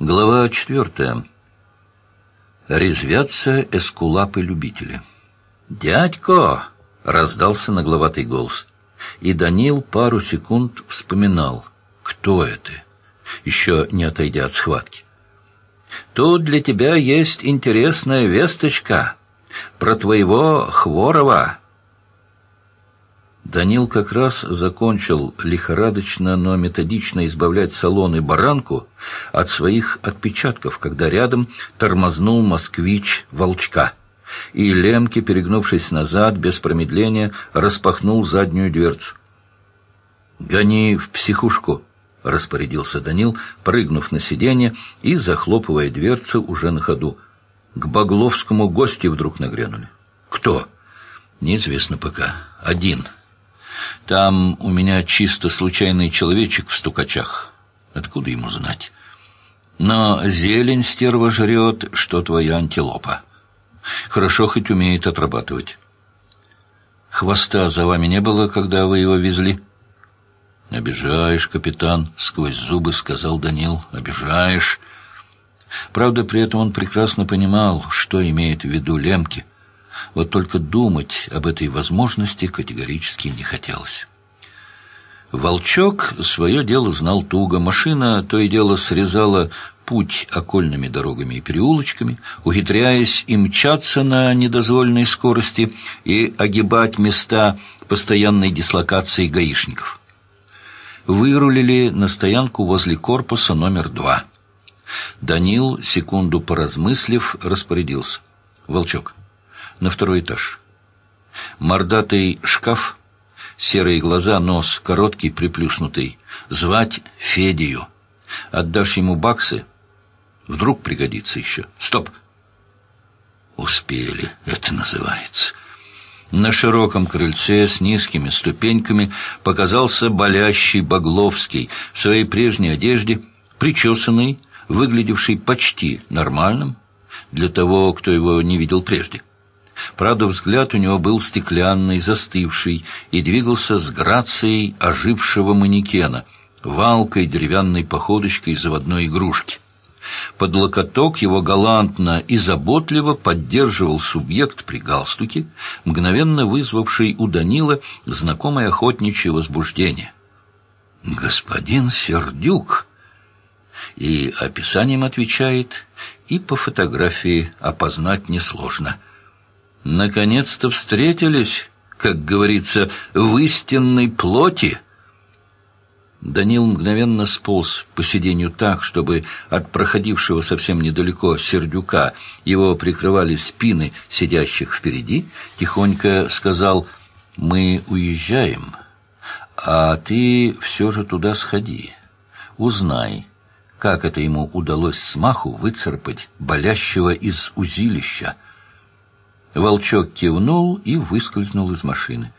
Глава четвертая. Резвятся эскулапы-любители. «Дядько!» — раздался нагловатый голос. И Данил пару секунд вспоминал, кто это, еще не отойдя от схватки. «Тут для тебя есть интересная весточка про твоего Хворова». Данил как раз закончил лихорадочно, но методично избавлять салон и баранку от своих отпечатков, когда рядом тормознул москвич Волчка. И Лемки, перегнувшись назад, без промедления, распахнул заднюю дверцу. «Гони в психушку», — распорядился Данил, прыгнув на сиденье и захлопывая дверцу уже на ходу. К Багловскому гости вдруг нагрянули. «Кто?» «Неизвестно пока. Один». Там у меня чисто случайный человечек в стукачах. Откуда ему знать? Но зелень стерва жрет, что твоя антилопа. Хорошо хоть умеет отрабатывать. Хвоста за вами не было, когда вы его везли? Обижаешь, капитан, сквозь зубы сказал Данил. Обижаешь. Правда, при этом он прекрасно понимал, что имеет в виду Лемки — вот только думать об этой возможности категорически не хотелось. Волчок свое дело знал туго. Машина то и дело срезала путь окольными дорогами и переулочками, ухитряясь и мчаться на недозволенной скорости и огибать места постоянной дислокации гаишников. Вырулили на стоянку возле корпуса номер два. Данил, секунду поразмыслив, распорядился. «Волчок, на второй этаж. Мордатый шкаф, серые глаза, нос короткий, приплюснутый. Звать Федию. Отдашь ему баксы, вдруг пригодится еще. Стоп! Успели, это называется. На широком крыльце с низкими ступеньками показался болящий Багловский в своей прежней одежде, причесанный, выглядевший почти нормальным для того, кто его не видел прежде. Правда, взгляд у него был стеклянный, застывший, и двигался с грацией ожившего манекена, валкой деревянной походочкой заводной игрушки. Под локоток его галантно и заботливо поддерживал субъект при галстуке, мгновенно вызвавший у Данила знакомое охотничье возбуждение. «Господин Сердюк!» И описанием отвечает, и по фотографии опознать несложно – Наконец-то встретились, как говорится, в истинной плоти. Данил мгновенно сполз по сиденью так, чтобы от проходившего совсем недалеко сердюка его прикрывали спины сидящих впереди, тихонько сказал «Мы уезжаем, а ты все же туда сходи, узнай». Как это ему удалось смаху выцарпать болящего из узилища, Волчок кивнул и выскользнул из машины.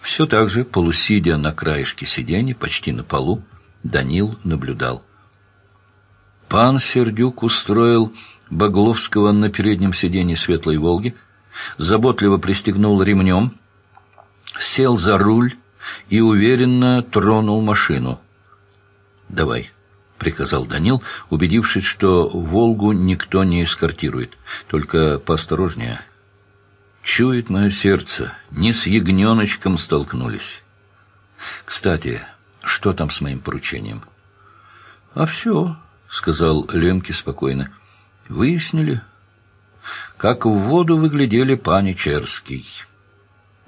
Все так же, полусидя на краешке сиденья, почти на полу, Данил наблюдал. Пан Сердюк устроил Багловского на переднем сиденье светлой «Волги», заботливо пристегнул ремнем, сел за руль и уверенно тронул машину. «Давай», — приказал Данил, убедившись, что «Волгу» никто не эскортирует. «Только поосторожнее. Чует мое сердце, не с ягненочком столкнулись. Кстати, что там с моим поручением?» «А все», — сказал Лемки спокойно. «Выяснили, как в воду выглядели пани Черский.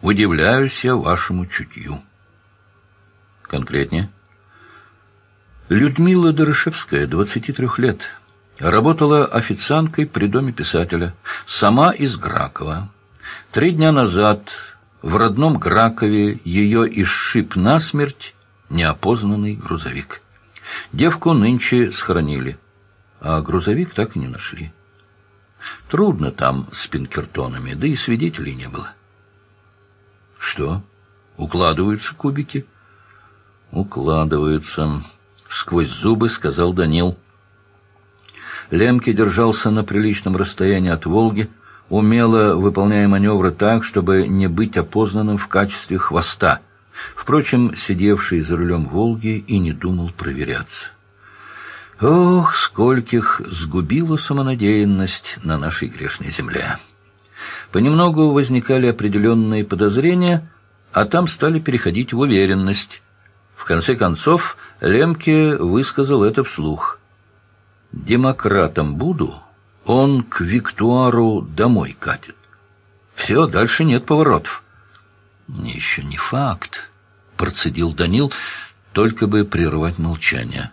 Удивляюсь я вашему чутью». «Конкретнее?» Людмила Дорошевская, 23 лет, работала официанткой при доме писателя, сама из Гракова. Три дня назад в родном Гракове ее изшиб насмерть неопознанный грузовик. Девку нынче схоронили, а грузовик так и не нашли. Трудно там с пинкертонами, да и свидетелей не было. Что, укладываются кубики? Укладываются сквозь зубы сказал Данил. Лемке держался на приличном расстоянии от «Волги», умело выполняя маневры так, чтобы не быть опознанным в качестве хвоста. Впрочем, сидевший за рулем «Волги» и не думал проверяться. Ох, скольких сгубила самонадеянность на нашей грешной земле. Понемногу возникали определенные подозрения, а там стали переходить в уверенность. В конце концов, Лемке высказал это вслух. «Демократом буду, он к Виктуару домой катит. Все, дальше нет поворотов». «Еще не факт», — процедил Данил, только бы прервать молчание.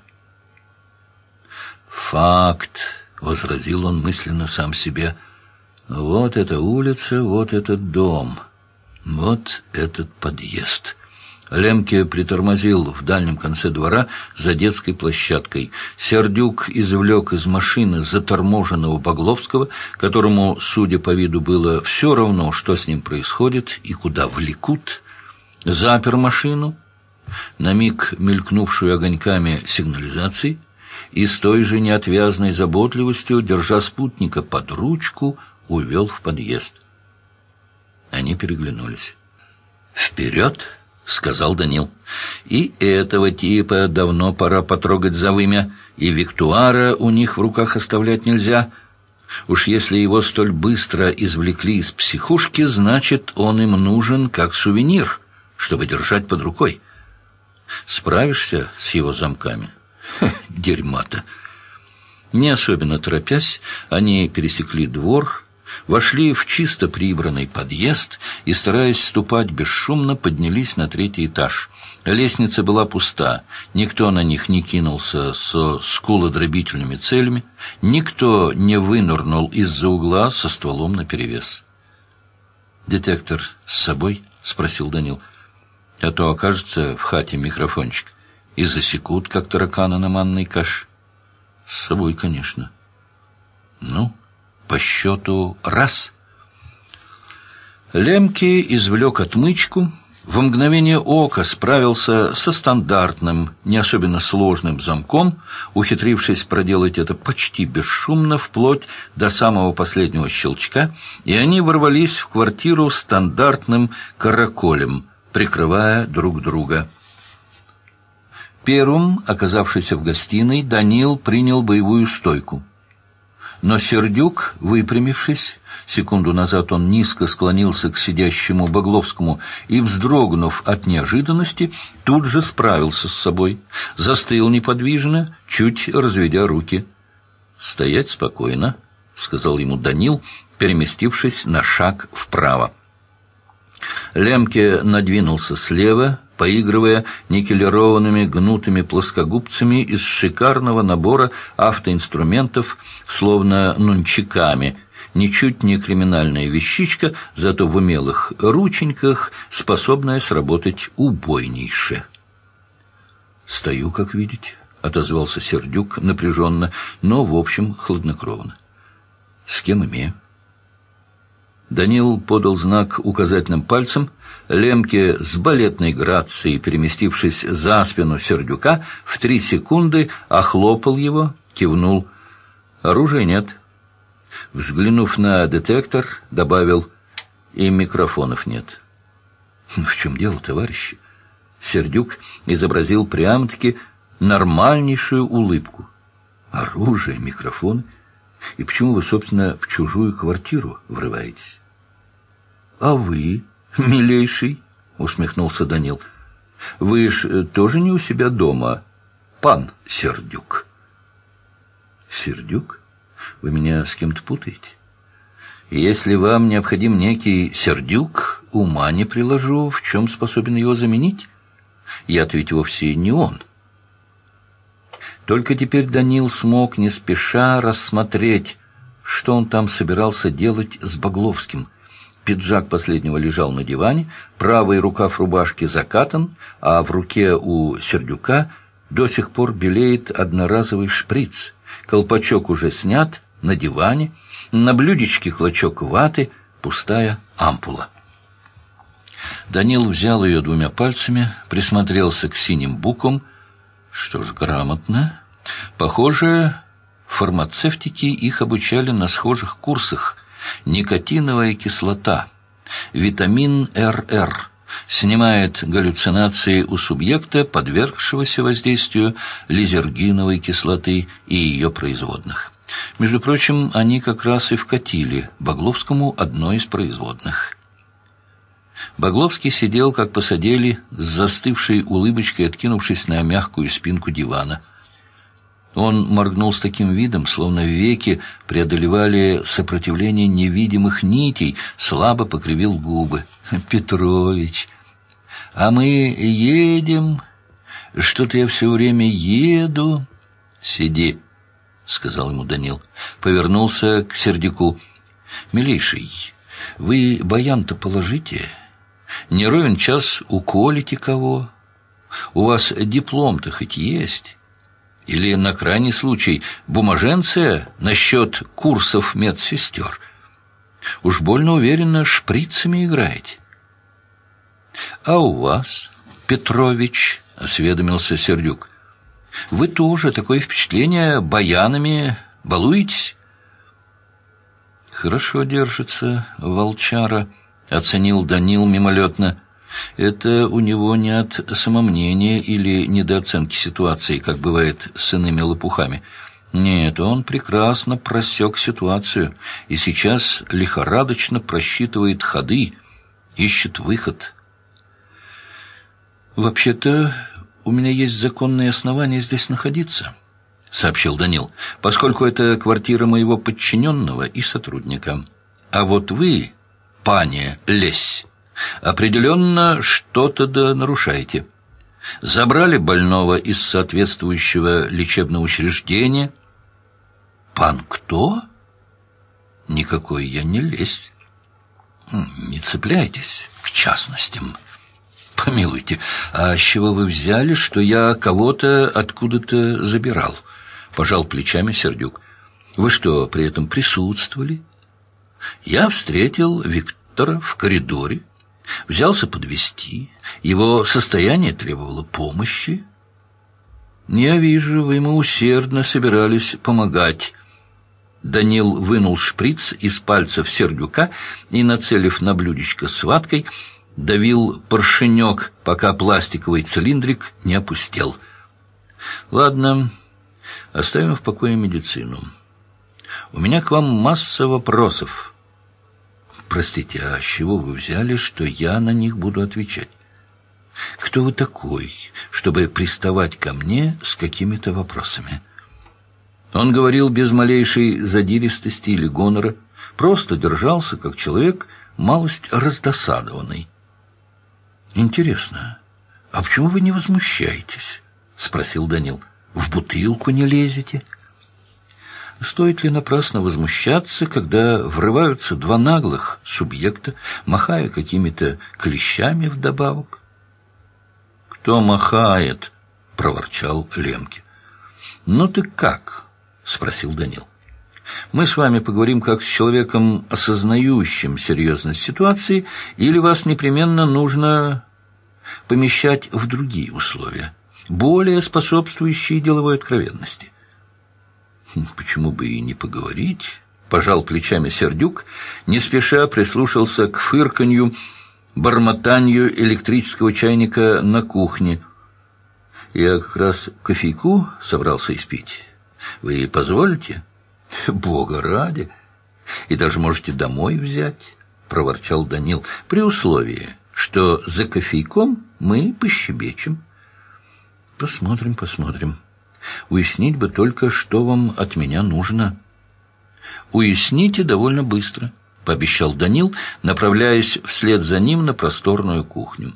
«Факт», — возразил он мысленно сам себе, — «вот эта улица, вот этот дом, вот этот подъезд». Лемке притормозил в дальнем конце двора за детской площадкой. Сердюк извлек из машины заторможенного Багловского, которому, судя по виду, было все равно, что с ним происходит и куда влекут, запер машину, на миг мелькнувшую огоньками сигнализации, и с той же неотвязной заботливостью, держа спутника под ручку, увел в подъезд. Они переглянулись. «Вперед!» — сказал Данил. «И этого типа давно пора потрогать за вымя, и Виктуара у них в руках оставлять нельзя. Уж если его столь быстро извлекли из психушки, значит, он им нужен как сувенир, чтобы держать под рукой. Справишься с его замками?» Дерьма-то. Не особенно торопясь, они пересекли двор, вошли в чисто прибранный подъезд и, стараясь ступать бесшумно, поднялись на третий этаж. Лестница была пуста, никто на них не кинулся со скулодробительными целями, никто не вынырнул из-за угла со стволом наперевес. «Детектор с собой?» — спросил Данил. «А то окажется в хате микрофончик» и засекут, как таракана на манной каше. С собой, конечно. Ну, по счету раз. Лемке извлек отмычку, в мгновение ока справился со стандартным, не особенно сложным замком, ухитрившись проделать это почти бесшумно, вплоть до самого последнего щелчка, и они ворвались в квартиру стандартным караколем, прикрывая друг друга. Первым, оказавшийся в гостиной, Данил принял боевую стойку. Но Сердюк, выпрямившись, секунду назад он низко склонился к сидящему Багловскому и, вздрогнув от неожиданности, тут же справился с собой, застыл неподвижно, чуть разведя руки. «Стоять спокойно», — сказал ему Данил, переместившись на шаг вправо. Лемке надвинулся слева, поигрывая никелированными гнутыми плоскогубцами из шикарного набора автоинструментов, словно нунчиками, ничуть не криминальная вещичка, зато в умелых рученьках, способная сработать убойнейше. «Стою, как видите», — отозвался Сердюк напряженно, но, в общем, хладнокровно. «С кем имею?» Данил подал знак указательным пальцем. Лемке с балетной грацией, переместившись за спину Сердюка, в три секунды охлопал его, кивнул. Оружия нет. Взглянув на детектор, добавил, и микрофонов нет. «Ну, в чем дело, товарищи? Сердюк изобразил прямо-таки нормальнейшую улыбку. Оружие, микрофон — и почему вы, собственно, в чужую квартиру врываетесь? — А вы, милейший, — усмехнулся Данил, — вы ж э, тоже не у себя дома, пан Сердюк. — Сердюк? Вы меня с кем-то путаете? Если вам необходим некий Сердюк, ума не приложу, в чем способен его заменить. Я-то ведь вовсе не он. — только теперь Данил смог не спеша рассмотреть, что он там собирался делать с Багловским. Пиджак последнего лежал на диване, правый рукав рубашки закатан, а в руке у Сердюка до сих пор белеет одноразовый шприц. Колпачок уже снят, на диване, на блюдечке клочок ваты, пустая ампула. Данил взял ее двумя пальцами, присмотрелся к синим буквам, что ж, грамотно. Похоже, фармацевтики их обучали на схожих курсах. Никотиновая кислота, витамин РР, снимает галлюцинации у субъекта, подвергшегося воздействию лизергиновой кислоты и ее производных. Между прочим, они как раз и вкатили Багловскому одно из производных. Багловский сидел, как посадили, с застывшей улыбочкой, откинувшись на мягкую спинку дивана. Он моргнул с таким видом, словно веки преодолевали сопротивление невидимых нитей, слабо покривил губы. «Петрович, а мы едем? Что-то я все время еду». «Сиди», — сказал ему Данил. Повернулся к Сердюку. «Милейший, вы баян-то положите. Не ровен час уколите кого. У вас диплом-то хоть есть». Или, на крайний случай, бумаженция насчет курсов медсестер. Уж больно уверенно шприцами играете. «А у вас, Петрович?» — осведомился Сердюк. «Вы тоже такое впечатление баянами балуетесь?» «Хорошо держится волчара», — оценил Данил мимолетно. «Это у него не от самомнения или недооценки ситуации, как бывает с иными лопухами». Нет, он прекрасно просек ситуацию и сейчас лихорадочно просчитывает ходы, ищет выход. «Вообще-то у меня есть законные основания здесь находиться», — сообщил Данил, «поскольку это квартира моего подчиненного и сотрудника. А вот вы, пане Лесь, определенно что-то да нарушаете. Забрали больного из соответствующего лечебного учреждения — «Пан кто?» «Никакой я не лезь. Не цепляйтесь к частностям». «Помилуйте, а с чего вы взяли, что я кого-то откуда-то забирал?» Пожал плечами Сердюк. «Вы что, при этом присутствовали?» «Я встретил Виктора в коридоре, взялся подвести. Его состояние требовало помощи». «Я вижу, вы ему усердно собирались помогать». Данил вынул шприц из пальцев Сердюка и, нацелив на блюдечко с ваткой, давил поршенек, пока пластиковый цилиндрик не опустел. «Ладно, оставим в покое медицину. У меня к вам масса вопросов. Простите, а с чего вы взяли, что я на них буду отвечать? Кто вы такой, чтобы приставать ко мне с какими-то вопросами?» Он говорил без малейшей задиристости или гонора, просто держался, как человек, малость раздосадованный. «Интересно, а почему вы не возмущаетесь?» — спросил Данил. «В бутылку не лезете?» Стоит ли напрасно возмущаться, когда врываются два наглых субъекта, махая какими-то клещами вдобавок? «Кто махает?» — проворчал Лемке. «Ну ты как?» — спросил Данил. «Мы с вами поговорим как с человеком, осознающим серьезность ситуации, или вас непременно нужно помещать в другие условия, более способствующие деловой откровенности?» «Хм, «Почему бы и не поговорить?» — пожал плечами Сердюк, не спеша прислушался к фырканью, бормотанию электрического чайника на кухне. «Я как раз кофейку собрался испить». Вы позволите? Бога ради. И даже можете домой взять, проворчал Данил, при условии, что за кофейком мы пощебечем. Посмотрим, посмотрим. Уяснить бы только, что вам от меня нужно. Уясните довольно быстро, пообещал Данил, направляясь вслед за ним на просторную кухню.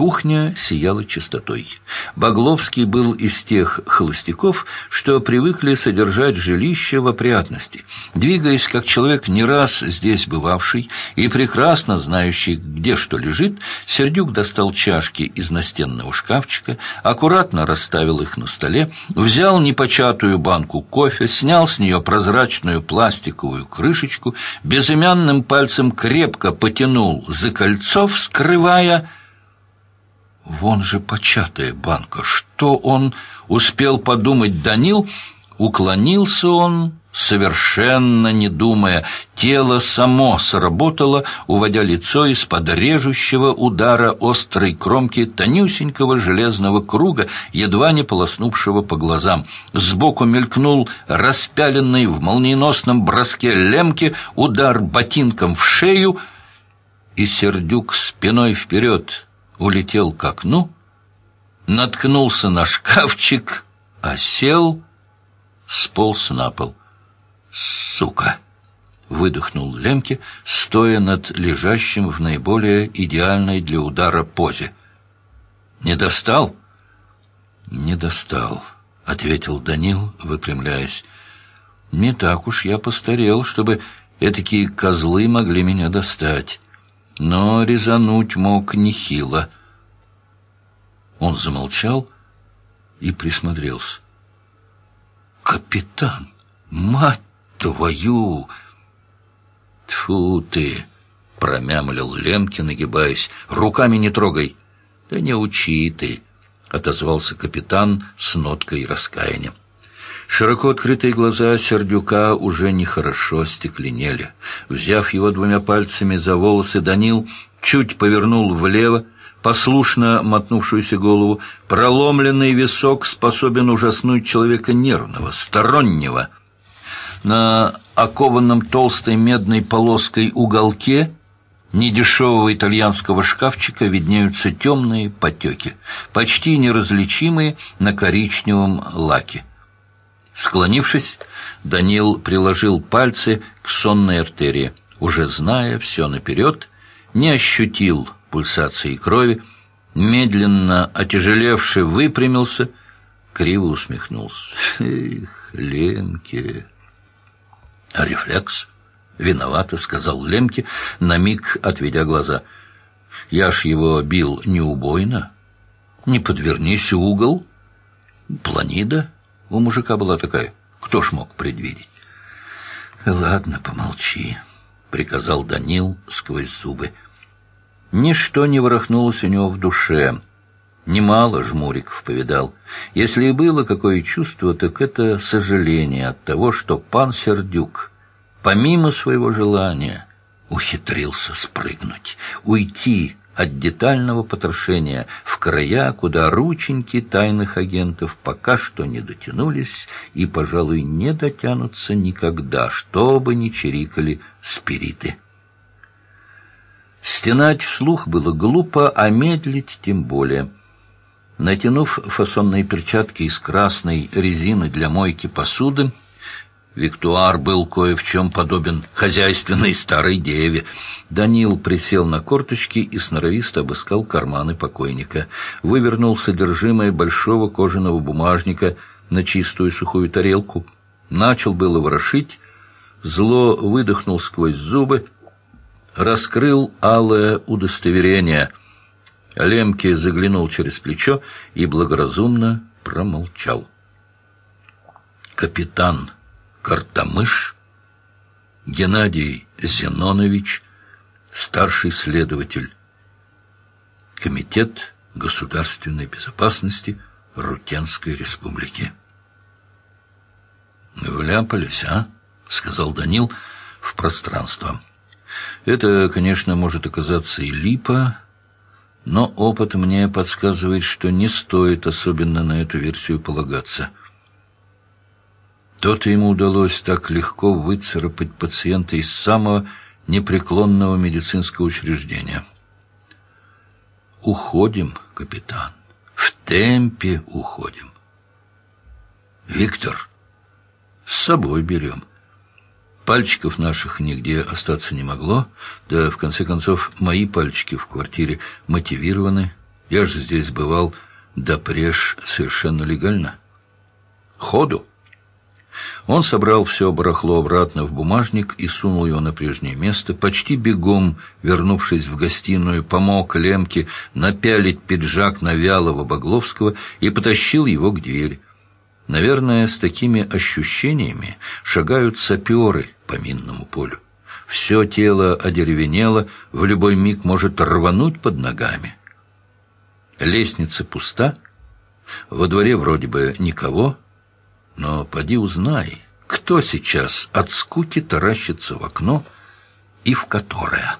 Кухня сияла чистотой. Багловский был из тех холостяков, что привыкли содержать жилище в опрятности. Двигаясь как человек не раз здесь бывавший и прекрасно знающий, где что лежит, Сердюк достал чашки из настенного шкафчика, аккуратно расставил их на столе, взял непочатую банку кофе, снял с нее прозрачную пластиковую крышечку, безымянным пальцем крепко потянул за кольцо, вскрывая Вон же початая банка. Что он успел подумать Данил? Уклонился он Совершенно не думая, тело само сработало, уводя лицо из-под режущего удара острой кромки тонюсенького железного круга, едва не полоснувшего по глазам. Сбоку мелькнул распяленный в молниеносном броске лемки удар ботинком в шею, и Сердюк спиной вперед улетел к окну, наткнулся на шкафчик, осел, сполз на пол. «Сука!» — выдохнул Лемке, стоя над лежащим в наиболее идеальной для удара позе. «Не достал?» «Не достал», — ответил Данил, выпрямляясь. «Не так уж я постарел, чтобы этакие козлы могли меня достать. Но резануть мог нехило». Он замолчал и присмотрелся. «Капитан! Мать!» твою!» «Тьфу ты!» — промямлил Лемки, нагибаясь. «Руками не трогай!» «Да не учи ты!» — отозвался капитан с ноткой раскаяния. Широко открытые глаза Сердюка уже нехорошо стекленели. Взяв его двумя пальцами за волосы, Данил чуть повернул влево, послушно мотнувшуюся голову. Проломленный висок способен ужаснуть человека нервного, стороннего — на окованном толстой медной полоской уголке недешевого итальянского шкафчика виднеются темные потеки, почти неразличимые на коричневом лаке. Склонившись, Данил приложил пальцы к сонной артерии. Уже зная все наперед, не ощутил пульсации крови, медленно отяжелевший выпрямился, криво усмехнулся. «Эх, Ленке!» «Рефлекс?» «Виновато», — сказал Лемке, на миг отведя глаза. «Я ж его бил не убойно. Не подвернись угол». «Планида?» У мужика была такая. Кто ж мог предвидеть? «Ладно, помолчи», — приказал Данил сквозь зубы. Ничто не ворохнулось у него в душе. Немало жмуриков повидал. Если и было какое чувство, так это сожаление от того, что пан Сердюк, помимо своего желания, ухитрился спрыгнуть, уйти от детального потрошения в края, куда рученьки тайных агентов пока что не дотянулись и, пожалуй, не дотянутся никогда, чтобы не чирикали спириты. Стенать вслух было глупо, а медлить тем более – Натянув фасонные перчатки из красной резины для мойки посуды, Виктуар был кое в чем подобен хозяйственной старой деве. Данил присел на корточки и сноровисто обыскал карманы покойника. Вывернул содержимое большого кожаного бумажника на чистую сухую тарелку. Начал было ворошить, зло выдохнул сквозь зубы, раскрыл алое удостоверение — Лемке заглянул через плечо и благоразумно промолчал. Капитан Картамыш Геннадий Зенонович, старший следователь, Комитет государственной безопасности Рутенской республики. «Вляпались, а?» — сказал Данил в пространство. «Это, конечно, может оказаться и липа, но опыт мне подсказывает, что не стоит особенно на эту версию полагаться. То-то ему удалось так легко выцарапать пациента из самого непреклонного медицинского учреждения. «Уходим, капитан. В темпе уходим. Виктор, с собой берем». Пальчиков наших нигде остаться не могло, да, в конце концов, мои пальчики в квартире мотивированы. Я же здесь бывал допреж совершенно легально. Ходу. Он собрал все барахло обратно в бумажник и сунул его на прежнее место. Почти бегом, вернувшись в гостиную, помог Лемке напялить пиджак на вялого Багловского и потащил его к двери. Наверное, с такими ощущениями шагают саперы по минному полю. Все тело одеревенело, в любой миг может рвануть под ногами. Лестница пуста, во дворе вроде бы никого, но поди узнай, кто сейчас от скуки таращится в окно и в которое.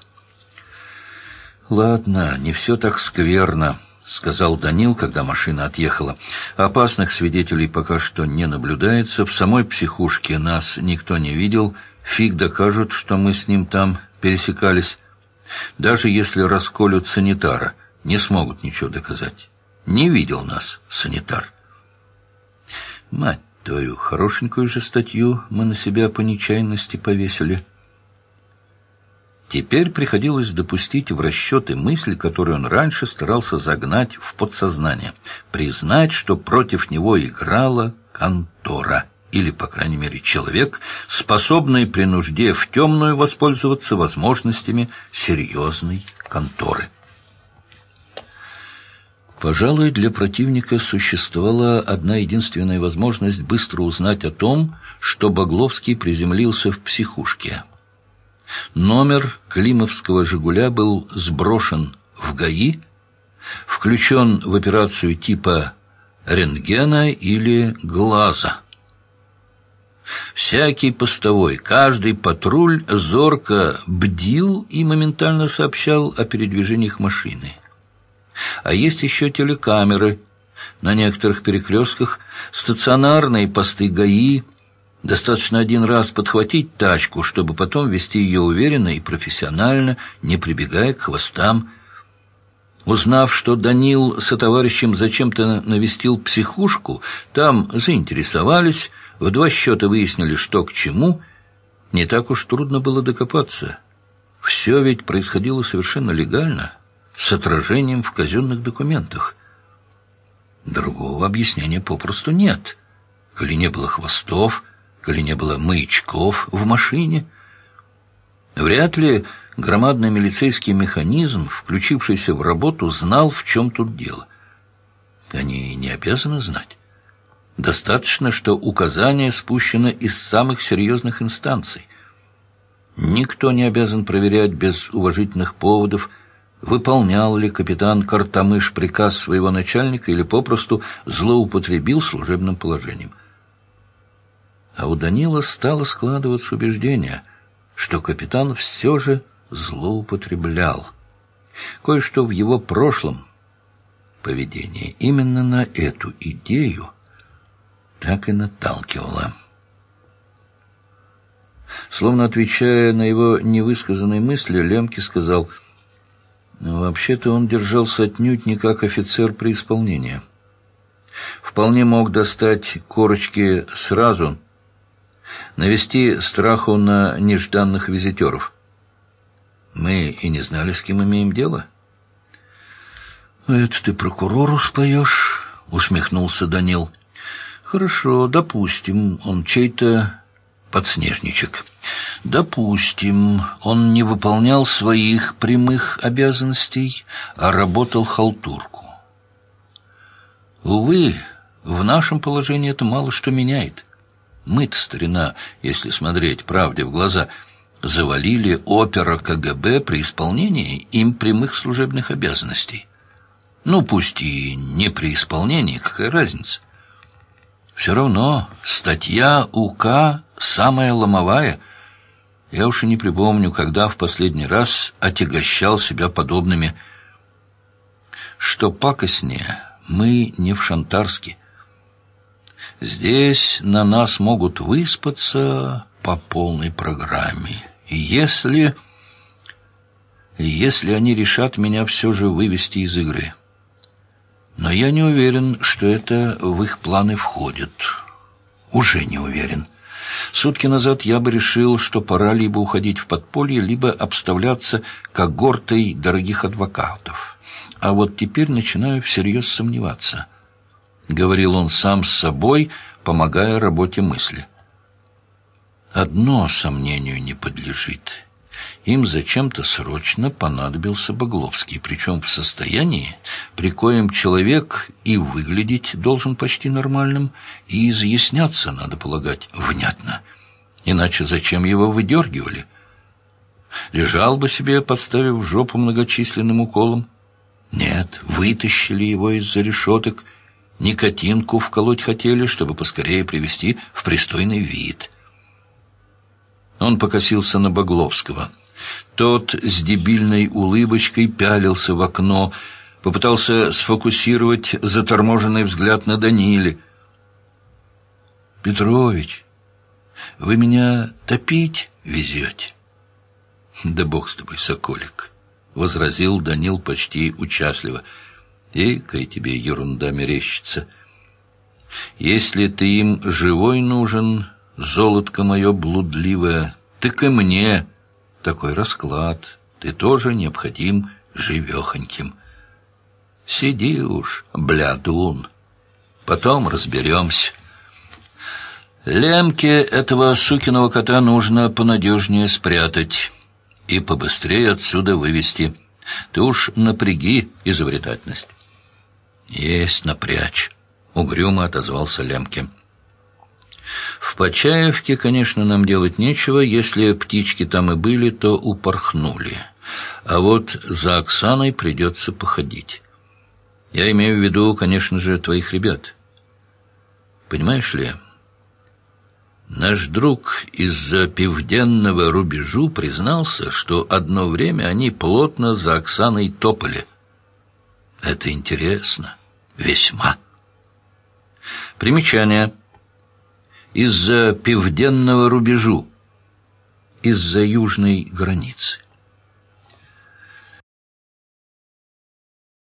«Ладно, не все так скверно», — сказал Данил, когда машина отъехала. «Опасных свидетелей пока что не наблюдается. В самой психушке нас никто не видел. Фиг докажут, что мы с ним там пересекались. Даже если расколют санитара, не смогут ничего доказать. Не видел нас санитар». «Мать твою, хорошенькую же статью мы на себя по нечаянности повесили». Теперь приходилось допустить в расчеты мысль, которую он раньше старался загнать в подсознание, признать, что против него играла контора, или, по крайней мере, человек, способный при нужде в темную воспользоваться возможностями серьезной конторы. Пожалуй, для противника существовала одна единственная возможность быстро узнать о том, что Багловский приземлился в психушке – Номер Климовского «Жигуля» был сброшен в ГАИ, включен в операцию типа рентгена или глаза. Всякий постовой, каждый патруль зорко бдил и моментально сообщал о передвижениях машины. А есть еще телекамеры. На некоторых перекрестках стационарные посты ГАИ – Достаточно один раз подхватить тачку, чтобы потом вести ее уверенно и профессионально, не прибегая к хвостам. Узнав, что Данил со товарищем зачем-то навестил психушку, там заинтересовались, в два счета выяснили, что к чему. Не так уж трудно было докопаться. Все ведь происходило совершенно легально, с отражением в казенных документах. Другого объяснения попросту нет. Коли не было хвостов коли не было маячков в машине. Вряд ли громадный милицейский механизм, включившийся в работу, знал, в чем тут дело. Они не обязаны знать. Достаточно, что указание спущено из самых серьезных инстанций. Никто не обязан проверять без уважительных поводов, выполнял ли капитан Картамыш приказ своего начальника или попросту злоупотребил служебным положением а у Данила стало складываться убеждение, что капитан все же злоупотреблял. Кое-что в его прошлом поведении именно на эту идею так и наталкивало. Словно отвечая на его невысказанные мысли, Лемки сказал, «Вообще-то он держался отнюдь не как офицер при исполнении. Вполне мог достать корочки сразу — навести страху на нежданных визитеров. Мы и не знали, с кем имеем дело. «Это ты прокурору споешь?» — усмехнулся Данил. «Хорошо, допустим, он чей-то подснежничек. Допустим, он не выполнял своих прямых обязанностей, а работал халтурку. Увы, в нашем положении это мало что меняет». Мы-то, старина, если смотреть правде в глаза, завалили опера КГБ при исполнении им прямых служебных обязанностей. Ну, пусть и не при исполнении, какая разница. Все равно статья УК самая ломовая. Я уж и не припомню, когда в последний раз отягощал себя подобными. Что пакостнее, мы не в Шантарске. Здесь на нас могут выспаться по полной программе. Если... Если они решат меня все же вывести из игры. Но я не уверен, что это в их планы входит. Уже не уверен. Сутки назад я бы решил, что пора либо уходить в подполье, либо обставляться когортой дорогих адвокатов. А вот теперь начинаю всерьез сомневаться —— говорил он сам с собой, помогая работе мысли. «Одно сомнению не подлежит. Им зачем-то срочно понадобился Багловский, причем в состоянии, при коем человек и выглядеть должен почти нормальным, и изъясняться, надо полагать, внятно. Иначе зачем его выдергивали? Лежал бы себе, подставив жопу многочисленным уколом? Нет, вытащили его из-за решеток — Никотинку вколоть хотели, чтобы поскорее привести в пристойный вид. Он покосился на Багловского. Тот с дебильной улыбочкой пялился в окно, попытался сфокусировать заторможенный взгляд на Даниле. «Петрович, вы меня топить везете?» «Да бог с тобой, соколик!» — возразил Данил почти участливо. «Экая тебе ерунда мерещится. Если ты им живой нужен, золотко мое блудливое, так и мне такой расклад. Ты тоже необходим живехоньким. Сиди уж, блядун, потом разберемся». Лемке этого сукиного кота нужно понадежнее спрятать и побыстрее отсюда вывести. Ты уж напряги изобретательность. Есть напрячь, угрюмо отозвался Лемке. В Почаевке, конечно, нам делать нечего. Если птички там и были, то упорхнули. А вот за Оксаной придется походить. Я имею в виду, конечно же, твоих ребят. Понимаешь ли... Наш друг из-за пивденного рубежу признался, что одно время они плотно за Оксаной топали. Это интересно. Весьма. Примечание. Из-за пивденного рубежу. Из-за южной границы.